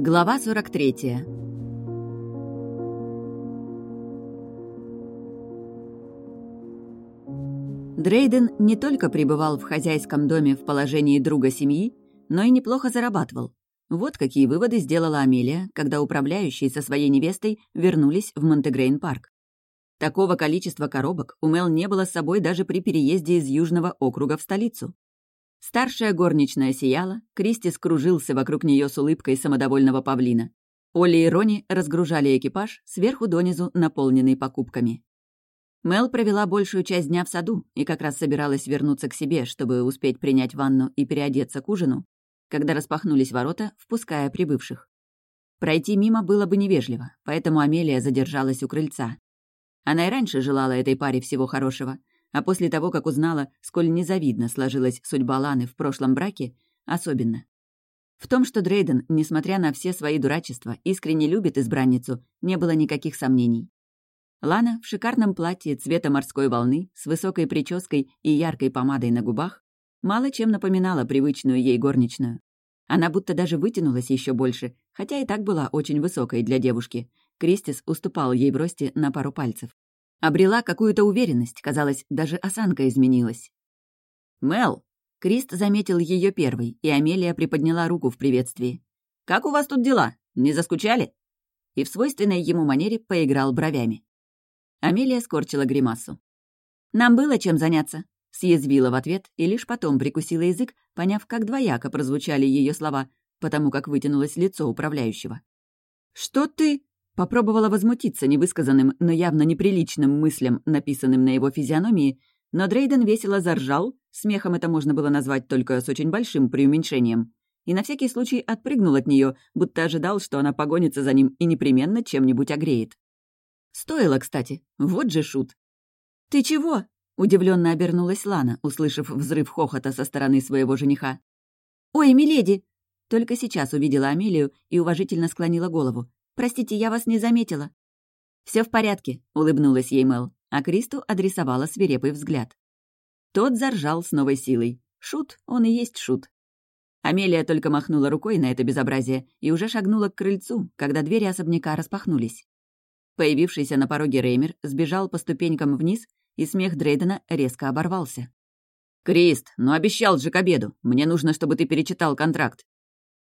Глава 43 Дрейден не только пребывал в хозяйском доме в положении друга семьи, но и неплохо зарабатывал. Вот какие выводы сделала Амелия, когда управляющие со своей невестой вернулись в Монтегрейн-парк. Такого количества коробок у Мел не было с собой даже при переезде из Южного округа в столицу. Старшая горничная сияла, Кристи скружился вокруг нее с улыбкой самодовольного павлина. Оли и Рони разгружали экипаж сверху донизу, наполненный покупками. Мел провела большую часть дня в саду и как раз собиралась вернуться к себе, чтобы успеть принять ванну и переодеться к ужину, когда распахнулись ворота, впуская прибывших. Пройти мимо было бы невежливо, поэтому Амелия задержалась у крыльца. Она и раньше желала этой паре всего хорошего, а после того, как узнала, сколь незавидно сложилась судьба Ланы в прошлом браке, особенно. В том, что Дрейден, несмотря на все свои дурачества, искренне любит избранницу, не было никаких сомнений. Лана в шикарном платье цвета морской волны, с высокой прической и яркой помадой на губах, мало чем напоминала привычную ей горничную. Она будто даже вытянулась еще больше, хотя и так была очень высокой для девушки. Кристис уступал ей в росте на пару пальцев. Обрела какую-то уверенность, казалось, даже осанка изменилась. «Мел!» Крист заметил ее первый, и Амелия приподняла руку в приветствии. «Как у вас тут дела? Не заскучали?» И в свойственной ему манере поиграл бровями. Амелия скорчила гримасу. «Нам было чем заняться», — съязвила в ответ и лишь потом прикусила язык, поняв, как двояко прозвучали ее слова, потому как вытянулось лицо управляющего. «Что ты?» — попробовала возмутиться невысказанным, но явно неприличным мыслям, написанным на его физиономии, но Дрейден весело заржал, смехом это можно было назвать только с очень большим преуменьшением, и на всякий случай отпрыгнул от нее, будто ожидал, что она погонится за ним и непременно чем-нибудь огреет. Стоило, кстати. Вот же шут. «Ты чего?» — удивленно обернулась Лана, услышав взрыв хохота со стороны своего жениха. «Ой, миледи!» Только сейчас увидела Амелию и уважительно склонила голову. «Простите, я вас не заметила». Все в порядке», — улыбнулась ей Мел, а Кристу адресовала свирепый взгляд. Тот заржал с новой силой. Шут, он и есть шут. Амелия только махнула рукой на это безобразие и уже шагнула к крыльцу, когда двери особняка распахнулись. Появившийся на пороге Реймер сбежал по ступенькам вниз, и смех Дрейдена резко оборвался. «Крист, ну обещал же к обеду. Мне нужно, чтобы ты перечитал контракт».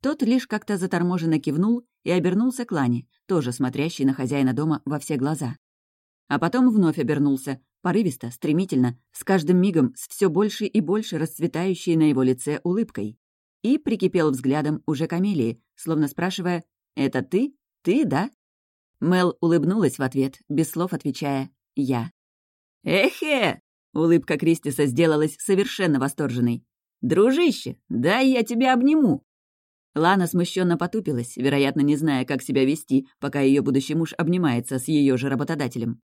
Тот лишь как-то заторможенно кивнул и обернулся к Лане, тоже смотрящий на хозяина дома во все глаза. А потом вновь обернулся, порывисто, стремительно, с каждым мигом с все больше и больше расцветающей на его лице улыбкой. И прикипел взглядом уже к Амелии, словно спрашивая «Это ты? Ты, да?» Мел улыбнулась в ответ, без слов отвечая «Я». «Эхе!» — улыбка Кристиса сделалась совершенно восторженной. «Дружище, дай я тебя обниму!» Лана смущенно потупилась, вероятно, не зная, как себя вести, пока ее будущий муж обнимается с ее же работодателем.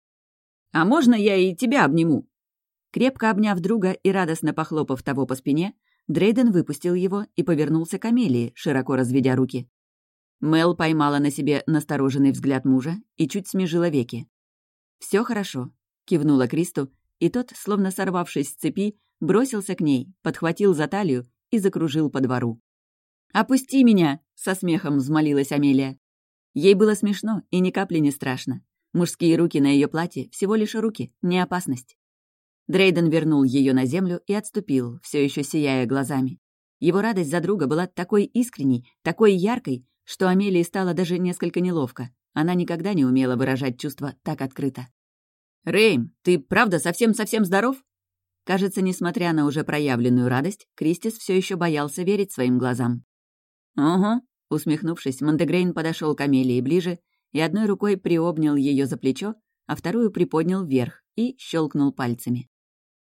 «А можно я и тебя обниму?» Крепко обняв друга и радостно похлопав того по спине, Дрейден выпустил его и повернулся к Амелии, широко разведя руки. Мел поймала на себе настороженный взгляд мужа и чуть смежила веки. Все хорошо», — кивнула Кристу, и тот, словно сорвавшись с цепи, бросился к ней, подхватил за талию и закружил по двору. «Опусти меня!» — со смехом взмолилась Амелия. Ей было смешно и ни капли не страшно. Мужские руки на ее платье — всего лишь руки, не опасность. Дрейден вернул ее на землю и отступил, все еще сияя глазами. Его радость за друга была такой искренней, такой яркой, что Амелии стало даже несколько неловко. Она никогда не умела выражать чувства так открыто. «Рейм, ты правда совсем-совсем здоров?» Кажется, несмотря на уже проявленную радость, Кристис все еще боялся верить своим глазам. «Угу», — усмехнувшись, Монтегрейн подошел к Амелии ближе и одной рукой приобнял ее за плечо, а вторую приподнял вверх и щелкнул пальцами.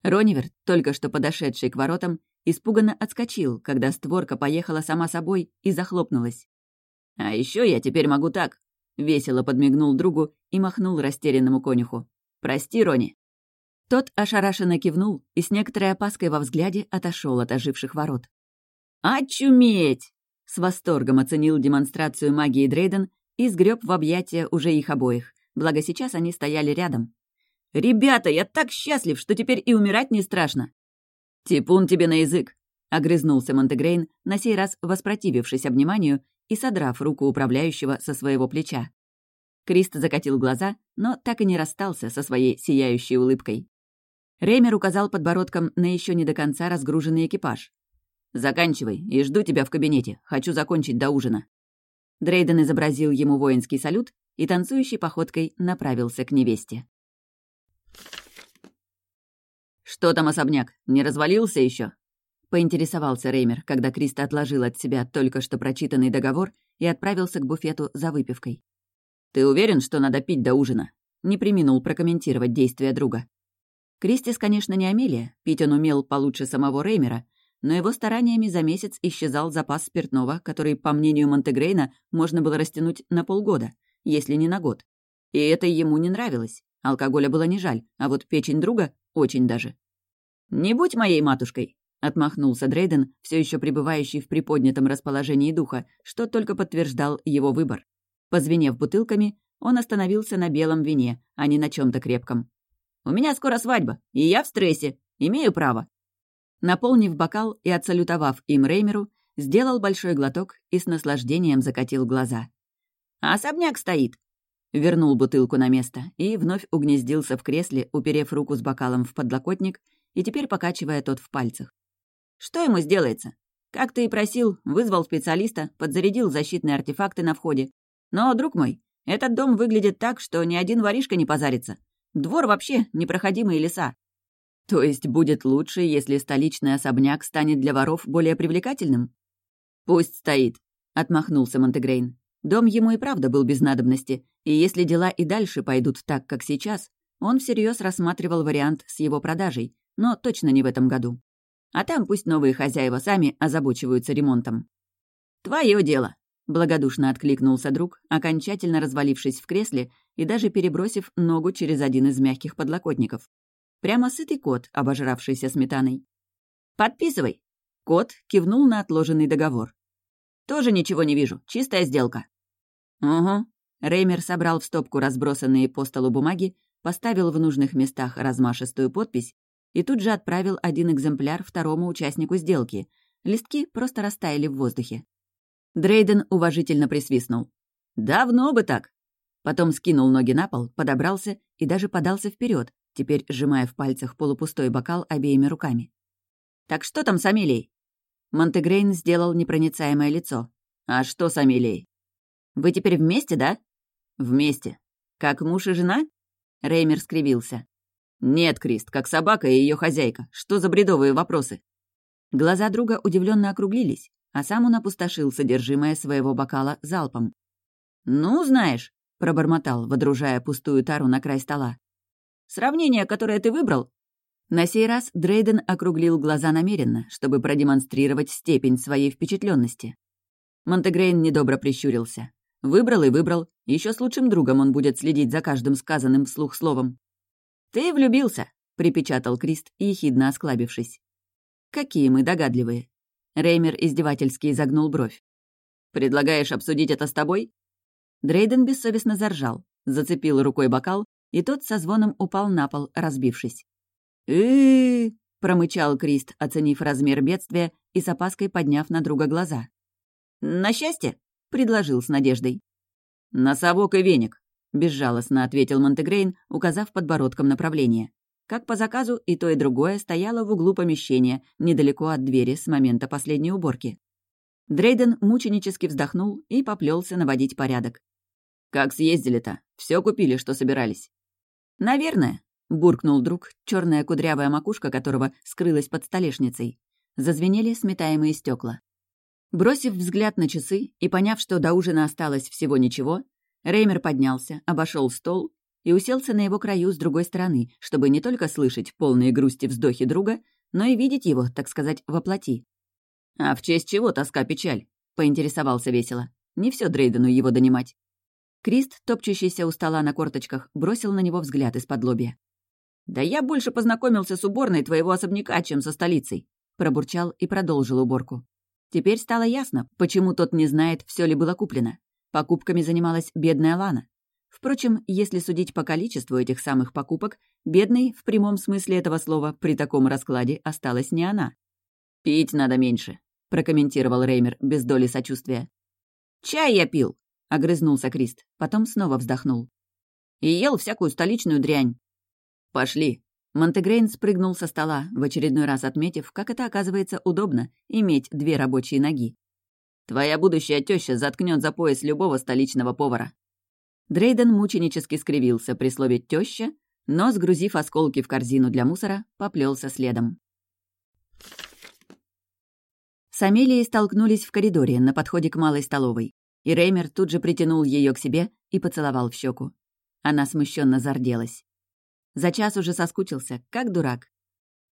Рониверт, только что подошедший к воротам, испуганно отскочил, когда створка поехала сама собой и захлопнулась. «А еще я теперь могу так», — весело подмигнул другу и махнул растерянному конюху. «Прости, Рони». Тот ошарашенно кивнул и с некоторой опаской во взгляде отошел от оживших ворот. «Очуметь!» — с восторгом оценил демонстрацию магии Дрейден и сгреб в объятия уже их обоих, благо сейчас они стояли рядом. «Ребята, я так счастлив, что теперь и умирать не страшно!» «Типун тебе на язык!» — огрызнулся Монтегрейн, на сей раз воспротивившись обниманию и содрав руку управляющего со своего плеча. Крист закатил глаза, но так и не расстался со своей сияющей улыбкой. Реймер указал подбородком на еще не до конца разгруженный экипаж. «Заканчивай, и жду тебя в кабинете. Хочу закончить до ужина». Дрейден изобразил ему воинский салют и танцующей походкой направился к невесте. «Что там особняк? Не развалился еще? поинтересовался Реймер, когда Крист отложил от себя только что прочитанный договор и отправился к буфету за выпивкой. «Ты уверен, что надо пить до ужина?» Не приминул прокомментировать действия друга. Кристис, конечно, не Амелия, пить он умел получше самого Реймера, но его стараниями за месяц исчезал запас спиртного, который, по мнению Монтегрейна, можно было растянуть на полгода, если не на год. И это ему не нравилось. Алкоголя было не жаль, а вот печень друга — очень даже. «Не будь моей матушкой!» — отмахнулся Дрейден, все еще пребывающий в приподнятом расположении духа, что только подтверждал его выбор. Позвенев бутылками, он остановился на белом вине, а не на чем то крепком. «У меня скоро свадьба, и я в стрессе. Имею право». Наполнив бокал и отсалютовав им Реймеру, сделал большой глоток и с наслаждением закатил глаза. «Особняк стоит!» Вернул бутылку на место и вновь угнездился в кресле, уперев руку с бокалом в подлокотник и теперь покачивая тот в пальцах. «Что ему сделается? Как ты и просил, вызвал специалиста, подзарядил защитные артефакты на входе. Но, друг мой, этот дом выглядит так, что ни один воришка не позарится. Двор вообще непроходимые леса. То есть будет лучше, если столичный особняк станет для воров более привлекательным? Пусть стоит, отмахнулся Монтегрейн. Дом ему и правда был без надобности, и если дела и дальше пойдут так, как сейчас, он всерьез рассматривал вариант с его продажей, но точно не в этом году. А там пусть новые хозяева сами озабочиваются ремонтом. «Твое дело», Благодушно откликнулся друг, окончательно развалившись в кресле и даже перебросив ногу через один из мягких подлокотников. Прямо сытый кот, обожравшийся сметаной. «Подписывай!» Кот кивнул на отложенный договор. «Тоже ничего не вижу. Чистая сделка». «Угу». Реймер собрал в стопку разбросанные по столу бумаги, поставил в нужных местах размашистую подпись и тут же отправил один экземпляр второму участнику сделки. Листки просто растаяли в воздухе. Дрейден уважительно присвистнул. «Давно бы так!» Потом скинул ноги на пол, подобрался и даже подался вперед, теперь сжимая в пальцах полупустой бокал обеими руками. «Так что там с Амелией?» Монтегрейн сделал непроницаемое лицо. «А что с Амелией?» «Вы теперь вместе, да?» «Вместе. Как муж и жена?» Реймер скривился. «Нет, Крист, как собака и ее хозяйка. Что за бредовые вопросы?» Глаза друга удивленно округлились а сам он опустошил содержимое своего бокала залпом. «Ну, знаешь», — пробормотал, водружая пустую тару на край стола. «Сравнение, которое ты выбрал?» На сей раз Дрейден округлил глаза намеренно, чтобы продемонстрировать степень своей впечатленности. Монтегрейн недобро прищурился. Выбрал и выбрал. Еще с лучшим другом он будет следить за каждым сказанным вслух словом. «Ты влюбился», — припечатал Крист, ехидно осклабившись. «Какие мы догадливые. Реймер издевательски изогнул бровь. «Предлагаешь обсудить это с тобой?» Дрейден бессовестно заржал, зацепил рукой бокал, и тот со звоном упал на пол, разбившись. э промычал Крист, оценив размер бедствия и с опаской подняв на друга глаза. «На счастье?» — предложил с надеждой. «На совок и веник», — безжалостно ответил Монтегрейн, указав подбородком направление. Как по заказу, и то, и другое стояло в углу помещения, недалеко от двери с момента последней уборки. Дрейден мученически вздохнул и поплелся наводить порядок. «Как съездили-то? Все купили, что собирались?» «Наверное», — буркнул друг, черная кудрявая макушка которого скрылась под столешницей. Зазвенели сметаемые стекла. Бросив взгляд на часы и поняв, что до ужина осталось всего ничего, Реймер поднялся, обошел стол и уселся на его краю с другой стороны, чтобы не только слышать полные грусти вздохи друга, но и видеть его, так сказать, воплоти. «А в честь чего тоска печаль?» — поинтересовался весело. Не все Дрейдену его донимать. Крист, топчущийся у стола на корточках, бросил на него взгляд из-под лобья. «Да я больше познакомился с уборной твоего особняка, чем со столицей», — пробурчал и продолжил уборку. Теперь стало ясно, почему тот не знает, все ли было куплено. Покупками занималась бедная Лана. Впрочем, если судить по количеству этих самых покупок, бедной, в прямом смысле этого слова, при таком раскладе осталась не она. «Пить надо меньше», — прокомментировал Реймер без доли сочувствия. «Чай я пил», — огрызнулся Крист, потом снова вздохнул. «И ел всякую столичную дрянь». «Пошли». Монтегрейн спрыгнул со стола, в очередной раз отметив, как это оказывается удобно — иметь две рабочие ноги. «Твоя будущая теща заткнет за пояс любого столичного повара». Дрейден мученически скривился при слове «теща», но, сгрузив осколки в корзину для мусора, поплелся следом. С Амелией столкнулись в коридоре на подходе к малой столовой, и Реймер тут же притянул ее к себе и поцеловал в щеку. Она смущенно зарделась. За час уже соскучился, как дурак.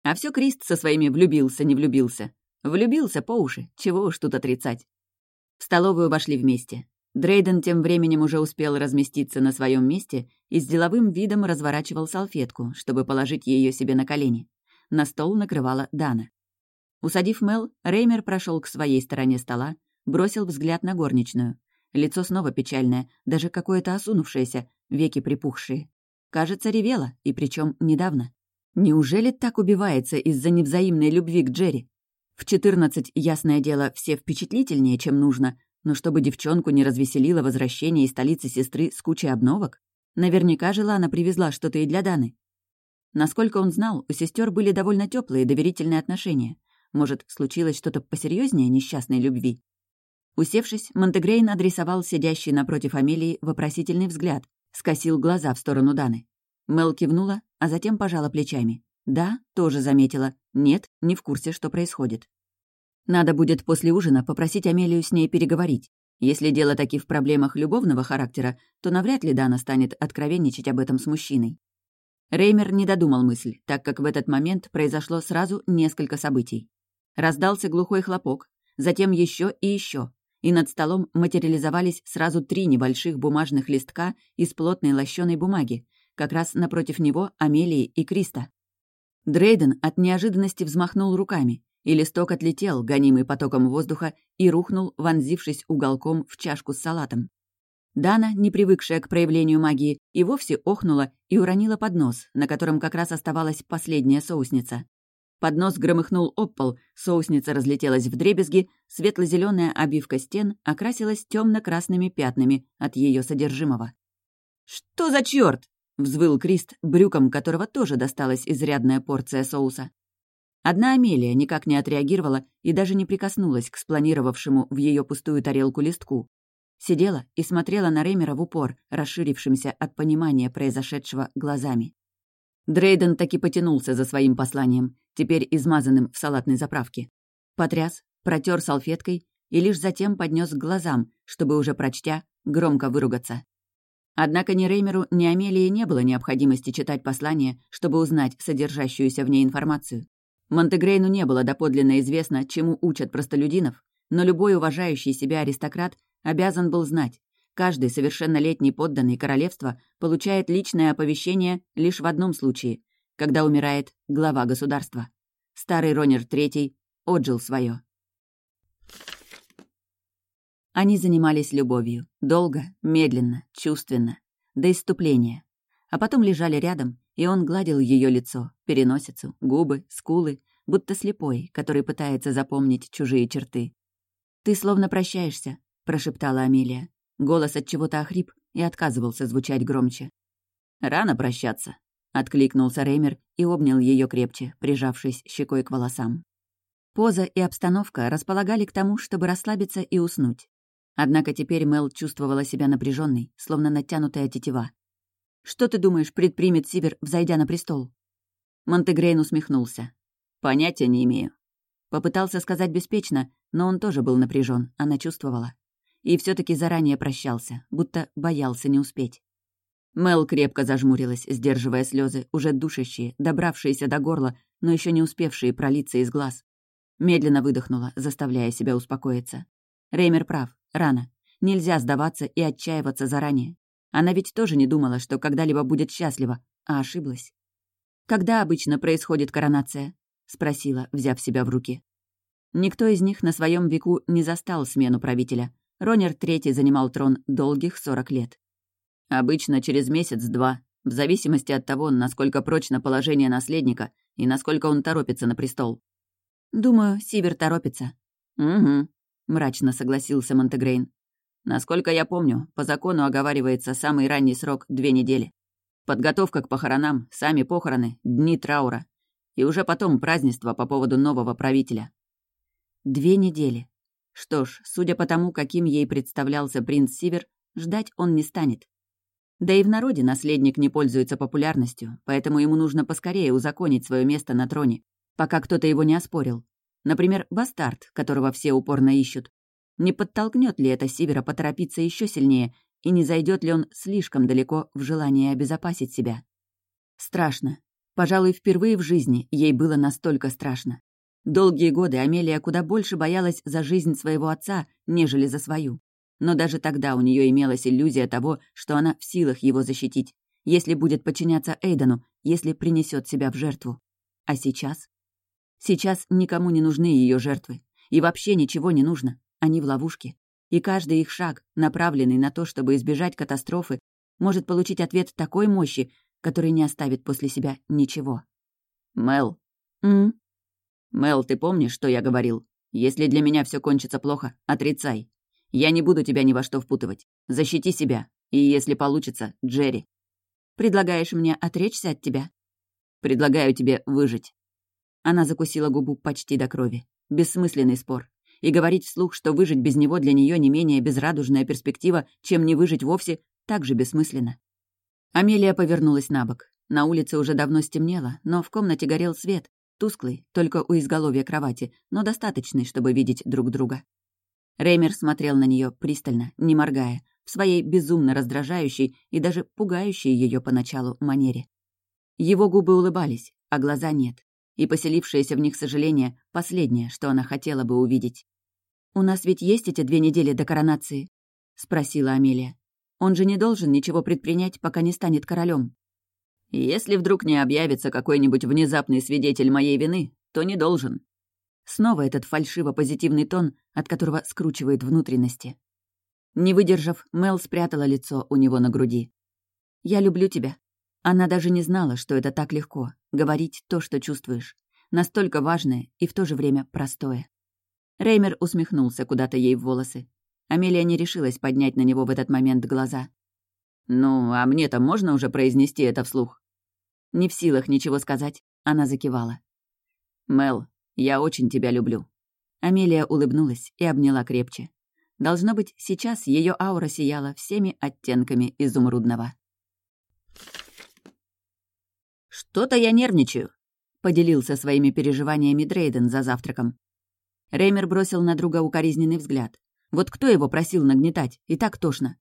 А все Крист со своими влюбился, не влюбился. Влюбился по уши, чего уж тут отрицать. В столовую вошли вместе. Дрейден тем временем уже успел разместиться на своем месте и с деловым видом разворачивал салфетку, чтобы положить ее себе на колени. На стол накрывала Дана. Усадив Мел, Реймер прошел к своей стороне стола, бросил взгляд на горничную. Лицо снова печальное, даже какое-то осунувшееся, веки припухшие. Кажется, ревела, и причем недавно. Неужели так убивается из-за невзаимной любви к Джерри? В четырнадцать, ясное дело, все впечатлительнее, чем нужно, но чтобы девчонку не развеселило возвращение из столицы сестры с кучей обновок, наверняка Желана привезла что-то и для Даны. Насколько он знал, у сестер были довольно теплые доверительные отношения. Может, случилось что-то посерьезнее несчастной любви? Усевшись, Монтегрейн адресовал сидящий напротив Амелии вопросительный взгляд, скосил глаза в сторону Даны. Мел кивнула, а затем пожала плечами. Да, тоже заметила. Нет, не в курсе, что происходит. Надо будет после ужина попросить Амелию с ней переговорить. Если дело таки в проблемах любовного характера, то навряд ли Дана станет откровенничать об этом с мужчиной. Реймер не додумал мысль, так как в этот момент произошло сразу несколько событий. Раздался глухой хлопок, затем еще и еще и над столом материализовались сразу три небольших бумажных листка из плотной лощеной бумаги, как раз напротив него Амелии и Криста. Дрейден от неожиданности взмахнул руками, и листок отлетел, гонимый потоком воздуха, и рухнул, вонзившись уголком в чашку с салатом. Дана, не привыкшая к проявлению магии, и вовсе охнула и уронила поднос, на котором как раз оставалась последняя соусница. Поднос громыхнул об пол, соусница разлетелась в дребезги, светло зеленая обивка стен окрасилась темно красными пятнами от ее содержимого. «Что за черт? взвыл Крист, брюком которого тоже досталась изрядная порция соуса. Одна Амелия никак не отреагировала и даже не прикоснулась к спланировавшему в ее пустую тарелку листку. Сидела и смотрела на Ремера в упор, расширившимся от понимания произошедшего глазами. Дрейден таки потянулся за своим посланием, теперь измазанным в салатной заправке. Потряс, протер салфеткой и лишь затем поднес к глазам, чтобы уже прочтя, громко выругаться. Однако ни Реймеру, ни Амелии не было необходимости читать послание, чтобы узнать содержащуюся в ней информацию. Монтегрейну не было доподлинно известно, чему учат простолюдинов, но любой уважающий себя аристократ обязан был знать, Каждый совершеннолетний подданный королевства получает личное оповещение лишь в одном случае, когда умирает глава государства. Старый Ронер III отжил свое. Они занимались любовью. Долго, медленно, чувственно. До иступления. А потом лежали рядом, и он гладил ее лицо, переносицу, губы, скулы, будто слепой, который пытается запомнить чужие черты. «Ты словно прощаешься», — прошептала Амелия. Голос от чего-то охрип и отказывался звучать громче. «Рано прощаться», — откликнулся Реймер и обнял ее крепче, прижавшись щекой к волосам. Поза и обстановка располагали к тому, чтобы расслабиться и уснуть. Однако теперь Мел чувствовала себя напряженной, словно натянутая тетива. «Что ты думаешь, предпримет Сивер, взойдя на престол?» Монтегрейн усмехнулся. «Понятия не имею». Попытался сказать беспечно, но он тоже был напряжен, она чувствовала и все таки заранее прощался, будто боялся не успеть. Мел крепко зажмурилась, сдерживая слезы, уже душащие, добравшиеся до горла, но еще не успевшие пролиться из глаз. Медленно выдохнула, заставляя себя успокоиться. Реймер прав, рано. Нельзя сдаваться и отчаиваться заранее. Она ведь тоже не думала, что когда-либо будет счастлива, а ошиблась. «Когда обычно происходит коронация?» — спросила, взяв себя в руки. Никто из них на своем веку не застал смену правителя, Ронер III занимал трон долгих сорок лет. Обычно через месяц-два, в зависимости от того, насколько прочно положение наследника и насколько он торопится на престол. Думаю, Сивер торопится. Угу, мрачно согласился Монтегрейн. Насколько я помню, по закону оговаривается самый ранний срок — две недели. Подготовка к похоронам, сами похороны, дни траура. И уже потом празднество по поводу нового правителя. Две недели. Что ж, судя по тому, каким ей представлялся принц Сивер, ждать он не станет. Да и в народе наследник не пользуется популярностью, поэтому ему нужно поскорее узаконить свое место на троне, пока кто-то его не оспорил. Например, бастард, которого все упорно ищут. Не подтолкнет ли это Сивера поторопиться еще сильнее, и не зайдет ли он слишком далеко в желании обезопасить себя? Страшно. Пожалуй, впервые в жизни ей было настолько страшно. Долгие годы Амелия куда больше боялась за жизнь своего отца, нежели за свою. Но даже тогда у нее имелась иллюзия того, что она в силах его защитить, если будет подчиняться Эйдену, если принесет себя в жертву. А сейчас? Сейчас никому не нужны ее жертвы. И вообще ничего не нужно. Они в ловушке. И каждый их шаг, направленный на то, чтобы избежать катастрофы, может получить ответ такой мощи, который не оставит после себя ничего. «Мел». «М?» «Мел, ты помнишь, что я говорил? Если для меня все кончится плохо, отрицай. Я не буду тебя ни во что впутывать. Защити себя. И если получится, Джерри». «Предлагаешь мне отречься от тебя?» «Предлагаю тебе выжить». Она закусила губу почти до крови. Бессмысленный спор и говорить вслух, что выжить без него для нее не менее безрадужная перспектива, чем не выжить вовсе, также бессмысленно. Амелия повернулась на бок. На улице уже давно стемнело, но в комнате горел свет, тусклый, только у изголовья кровати, но достаточный, чтобы видеть друг друга. Реймер смотрел на нее пристально, не моргая, в своей безумно раздражающей и даже пугающей ее поначалу манере. Его губы улыбались, а глаза нет, и поселившееся в них сожаление — последнее, что она хотела бы увидеть. «У нас ведь есть эти две недели до коронации?» — спросила Амелия. «Он же не должен ничего предпринять, пока не станет королем. «Если вдруг не объявится какой-нибудь внезапный свидетель моей вины, то не должен». Снова этот фальшиво-позитивный тон, от которого скручивает внутренности. Не выдержав, Мел спрятала лицо у него на груди. «Я люблю тебя». Она даже не знала, что это так легко — говорить то, что чувствуешь. Настолько важное и в то же время простое. Реймер усмехнулся куда-то ей в волосы. Амелия не решилась поднять на него в этот момент глаза. «Ну, а мне-то можно уже произнести это вслух?» Не в силах ничего сказать, она закивала. «Мел, я очень тебя люблю». Амелия улыбнулась и обняла крепче. Должно быть, сейчас ее аура сияла всеми оттенками изумрудного. «Что-то я нервничаю», — поделился своими переживаниями Дрейден за завтраком. Реймер бросил на друга укоризненный взгляд. Вот кто его просил нагнетать? И так тошно.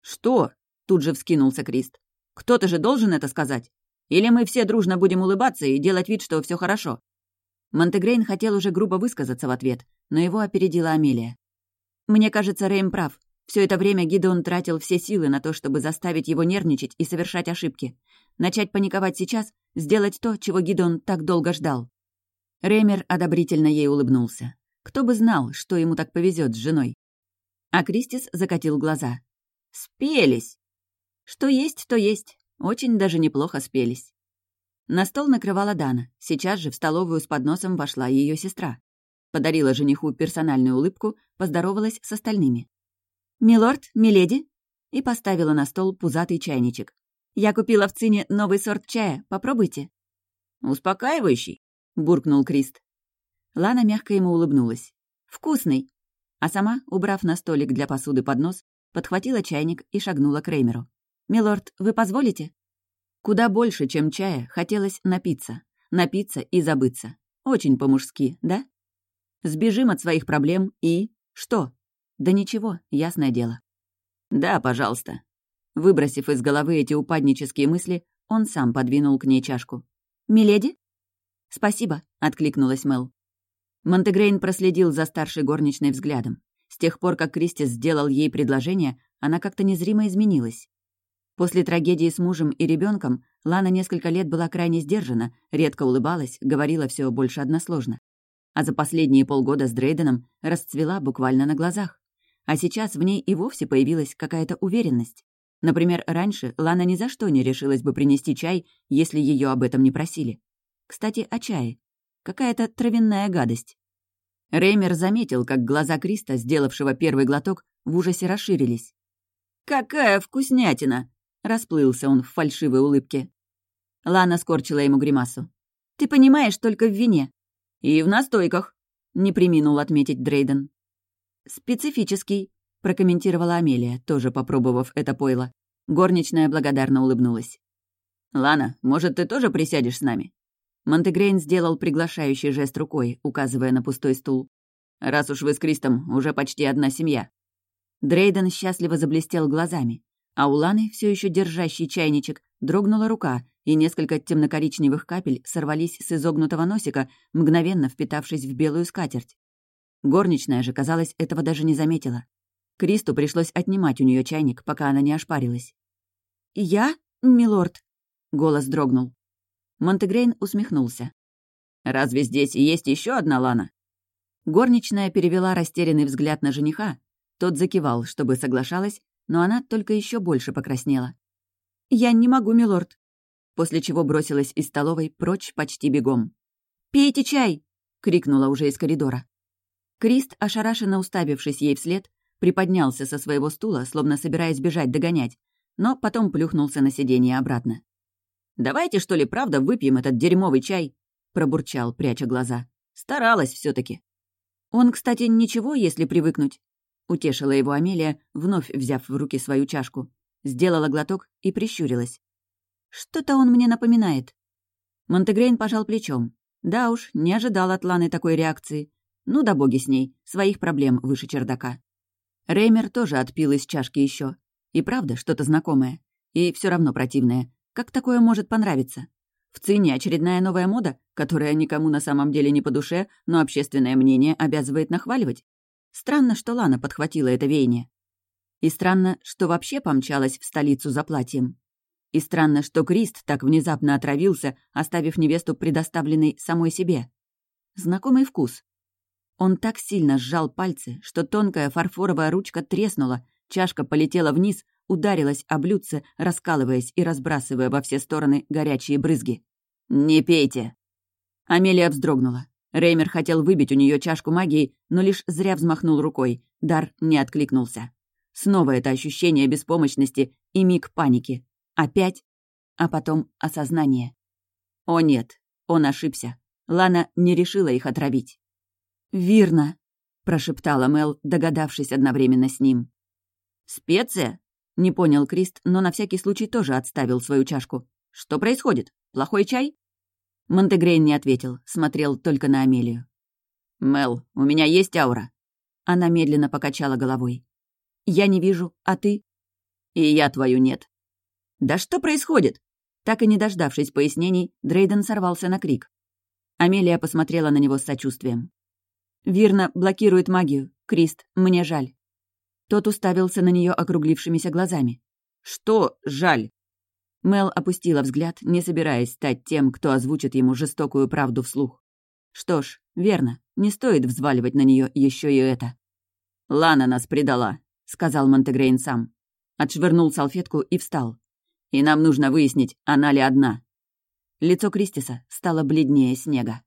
«Что?» — тут же вскинулся Крист. «Кто-то же должен это сказать. Или мы все дружно будем улыбаться и делать вид, что все хорошо?» Монтегрейн хотел уже грубо высказаться в ответ, но его опередила Амелия. «Мне кажется, Рейм прав. Все это время Гидеон тратил все силы на то, чтобы заставить его нервничать и совершать ошибки. Начать паниковать сейчас, сделать то, чего Гидеон так долго ждал. Реймер одобрительно ей улыбнулся. Кто бы знал, что ему так повезет с женой. А Кристис закатил глаза. «Спелись!» «Что есть, то есть. Очень даже неплохо спелись». На стол накрывала Дана. Сейчас же в столовую с подносом вошла ее сестра. Подарила жениху персональную улыбку, поздоровалась с остальными. «Милорд, миледи!» и поставила на стол пузатый чайничек. «Я купила в Цине новый сорт чая. Попробуйте». «Успокаивающий?» — буркнул Крист. Лана мягко ему улыбнулась. «Вкусный!» А сама, убрав на столик для посуды поднос, подхватила чайник и шагнула к Реймеру. «Милорд, вы позволите?» Куда больше, чем чая, хотелось напиться. Напиться и забыться. Очень по-мужски, да? Сбежим от своих проблем и... Что? Да ничего, ясное дело. «Да, пожалуйста». Выбросив из головы эти упаднические мысли, он сам подвинул к ней чашку. «Миледи?» «Спасибо», — откликнулась Мел. Монтегрейн проследил за старшей горничной взглядом. С тех пор, как Кристис сделал ей предложение, она как-то незримо изменилась. После трагедии с мужем и ребенком Лана несколько лет была крайне сдержана, редко улыбалась, говорила все больше односложно. А за последние полгода с Дрейденом расцвела буквально на глазах. А сейчас в ней и вовсе появилась какая-то уверенность. Например, раньше Лана ни за что не решилась бы принести чай, если ее об этом не просили. Кстати, о чае. Какая-то травяная гадость. Реймер заметил, как глаза Криста, сделавшего первый глоток, в ужасе расширились. «Какая вкуснятина!» — расплылся он в фальшивой улыбке. Лана скорчила ему гримасу. «Ты понимаешь только в вине». «И в настойках», — не приминул отметить Дрейден. «Специфический», — прокомментировала Амелия, тоже попробовав это пойло. Горничная благодарно улыбнулась. «Лана, может, ты тоже присядешь с нами?» Монтегрейн сделал приглашающий жест рукой, указывая на пустой стул. «Раз уж вы с Кристом уже почти одна семья». Дрейден счастливо заблестел глазами, а у Ланы, все еще держащий чайничек, дрогнула рука, и несколько темно-коричневых капель сорвались с изогнутого носика, мгновенно впитавшись в белую скатерть. Горничная же, казалось, этого даже не заметила. Кристу пришлось отнимать у нее чайник, пока она не ошпарилась. «Я, милорд?» — голос дрогнул. Монтегрейн усмехнулся. «Разве здесь есть еще одна Лана?» Горничная перевела растерянный взгляд на жениха. Тот закивал, чтобы соглашалась, но она только еще больше покраснела. «Я не могу, милорд», после чего бросилась из столовой прочь почти бегом. «Пейте чай!» — крикнула уже из коридора. Крист, ошарашенно уставившись ей вслед, приподнялся со своего стула, словно собираясь бежать догонять, но потом плюхнулся на сиденье обратно. «Давайте, что ли, правда, выпьем этот дерьмовый чай?» — пробурчал, пряча глаза. «Старалась все таки «Он, кстати, ничего, если привыкнуть?» — утешила его Амелия, вновь взяв в руки свою чашку. Сделала глоток и прищурилась. «Что-то он мне напоминает». Монтегрейн пожал плечом. Да уж, не ожидал от Ланы такой реакции. Ну да боги с ней, своих проблем выше чердака. Реймер тоже отпил из чашки еще. И правда, что-то знакомое. И все равно противное. Как такое может понравиться? В цине очередная новая мода, которая никому на самом деле не по душе, но общественное мнение обязывает нахваливать. Странно, что Лана подхватила это веяние. И странно, что вообще помчалась в столицу за платьем. И странно, что Крист так внезапно отравился, оставив невесту предоставленной самой себе. Знакомый вкус. Он так сильно сжал пальцы, что тонкая фарфоровая ручка треснула, чашка полетела вниз, ударилась о блюдце, раскалываясь и разбрасывая во все стороны горячие брызги. «Не пейте!» Амелия вздрогнула. Реймер хотел выбить у нее чашку магии, но лишь зря взмахнул рукой. Дар не откликнулся. Снова это ощущение беспомощности и миг паники. Опять, а потом осознание. О нет, он ошибся. Лана не решила их отравить. «Вирно», — прошептала Мел, догадавшись одновременно с ним. «Специя?» — не понял Крист, но на всякий случай тоже отставил свою чашку. «Что происходит? Плохой чай?» Монтегрейн не ответил, смотрел только на Амелию. «Мел, у меня есть аура». Она медленно покачала головой. «Я не вижу, а ты?» «И я твою нет». «Да что происходит?» Так и не дождавшись пояснений, Дрейден сорвался на крик. Амелия посмотрела на него с сочувствием. «Вирна блокирует магию. Крист, мне жаль». Тот уставился на нее округлившимися глазами. «Что жаль?» Мел опустила взгляд, не собираясь стать тем, кто озвучит ему жестокую правду вслух. Что ж, верно, не стоит взваливать на нее еще и это. «Лана нас предала», — сказал Монтегрейн сам. Отшвырнул салфетку и встал. «И нам нужно выяснить, она ли одна». Лицо Кристиса стало бледнее снега.